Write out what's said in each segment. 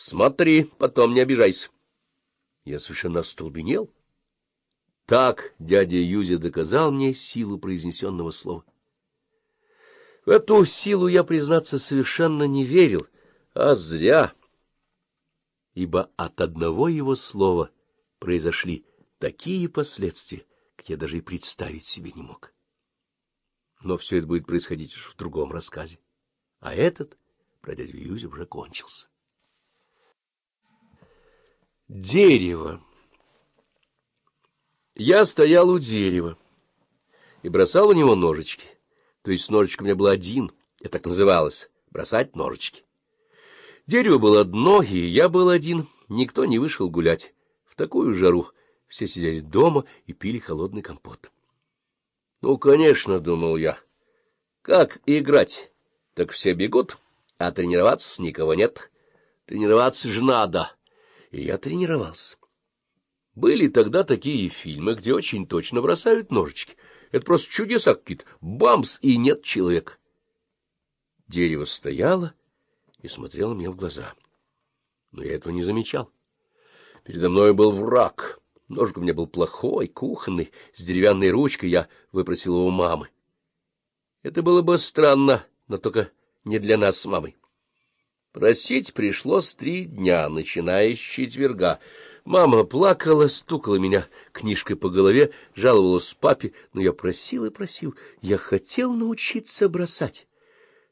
Смотри, потом не обижайся. Я совершенно остолбенел. Так дядя Юзя доказал мне силу произнесенного слова. В эту силу я, признаться, совершенно не верил, а зря, ибо от одного его слова произошли такие последствия, какие я даже и представить себе не мог. Но все это будет происходить в другом рассказе, а этот про дядю Юзю уже кончился. Дерево Я стоял у дерева и бросал у него ножички. То есть ножичек у меня был один, это так называлось — бросать ножички. Дерево было одно, и я был один, никто не вышел гулять. В такую жару все сидели дома и пили холодный компот. Ну, конечно, — думал я, — как играть? Так все бегут, а тренироваться никого нет. Тренироваться же надо. И я тренировался. Были тогда такие фильмы, где очень точно бросают ножички. Это просто чудеса какие-то. Бамс, и нет человека. Дерево стояло и смотрело мне в глаза. Но я этого не замечал. Передо мной был враг. Ножик у меня был плохой, кухонный, с деревянной ручкой. Я выпросил его у мамы. Это было бы странно, но только не для нас с мамой. Просить пришлось три дня, начиная с четверга. Мама плакала, стукала меня книжкой по голове, жаловалась папе, но я просил и просил. Я хотел научиться бросать.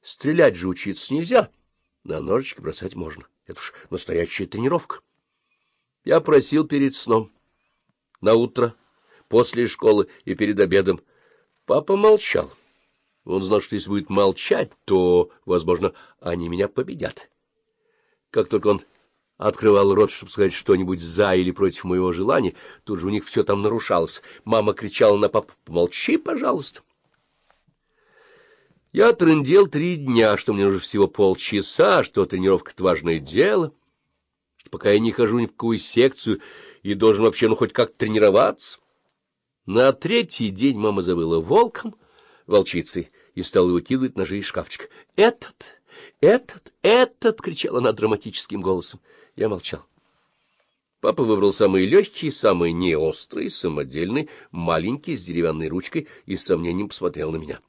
Стрелять же учиться нельзя, на ножички бросать можно. Это уж настоящая тренировка. Я просил перед сном, на утро, после школы и перед обедом. Папа молчал. Он знал, что если будет молчать, то, возможно, они меня победят. Как только он открывал рот, чтобы сказать что-нибудь за или против моего желания, тут же у них все там нарушалось. Мама кричала на папу «Помолчи, пожалуйста». Я трындел три дня, что мне нужно всего полчаса, что тренировка — это важное дело, что пока я не хожу ни в какую секцию и должен вообще ну хоть как тренироваться. На третий день мама забыла волком, волчицей, и стала выкидывать ножи из шкафчика. «Этот, этот, этот!» — кричала она драматическим голосом. Я молчал. Папа выбрал самый легкий, самый неострый, самодельный, маленький, с деревянной ручкой, и с сомнением посмотрел на меня.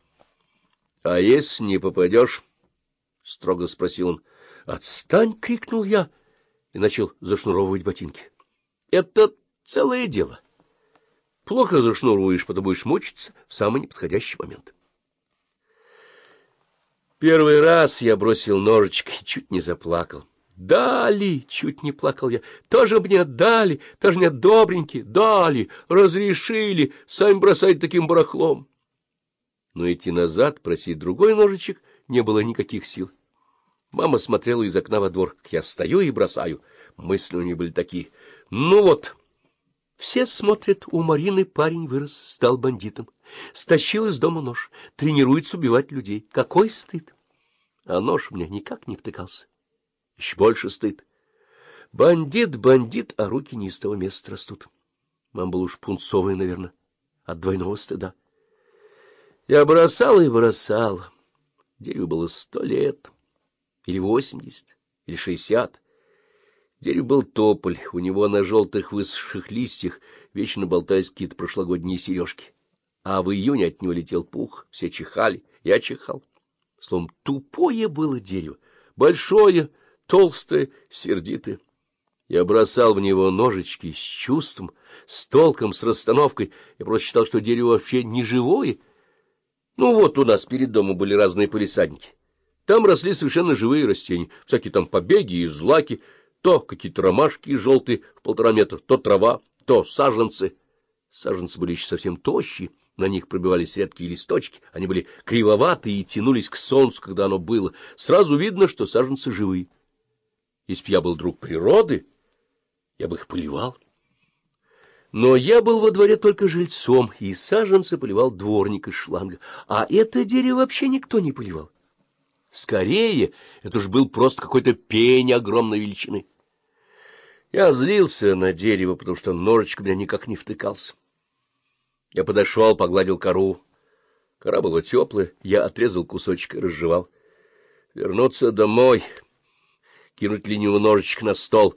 — А если не попадешь? — строго спросил он. — Отстань! — крикнул я и начал зашнуровывать ботинки. — Это целое дело. Плохо зашнуруешь, потом будешь мучиться в самый неподходящий момент. Первый раз я бросил ножички и чуть не заплакал. Дали, чуть не плакал я, тоже мне дали, тоже мне добренькие, дали, разрешили, сами бросать таким барахлом. Но идти назад, просить другой ножичек, не было никаких сил. Мама смотрела из окна во двор, как я стою и бросаю. Мысли у нее были такие. Ну вот, все смотрят, у Марины парень вырос, стал бандитом. Стащил из дома нож, тренируется убивать людей. Какой стыд! А нож меня никак не втыкался. Еще больше стыд. Бандит, бандит, а руки не из того места растут. Мама была уж пунцовая, наверное, от двойного стыда. Я бросал и бросал. Дереву было сто лет, или восемьдесят, или шестьдесят. Дерево был тополь, у него на желтых высохших листьях вечно болтались какие-то прошлогодние сережки. А в июне от него летел пух, все чихали, я чихал. Словом, тупое было дерево, большое, толстое, сердитое. Я бросал в него ножички с чувством, с толком, с расстановкой. Я просто считал, что дерево вообще не живое. Ну вот у нас перед домом были разные полисадники. Там росли совершенно живые растения, всякие там побеги и злаки, то какие-то ромашки желтые в полтора метра, то трава, то саженцы. Саженцы были еще совсем тощие, на них пробивались редкие листочки, они были кривоватые и тянулись к солнцу, когда оно было. Сразу видно, что саженцы живые. Если б я был друг природы, я бы их поливал. Но я был во дворе только жильцом, и саженцы поливал дворник из шланга, а это дерево вообще никто не поливал. Скорее, это уж был просто какой-то пень огромной величины. Я злился на дерево, потому что ножичек у меня никак не втыкался. Я подошел, погладил кору. Кора была теплая, я отрезал кусочек и разжевал. Вернуться домой, кинуть ленивый ножичек на стол,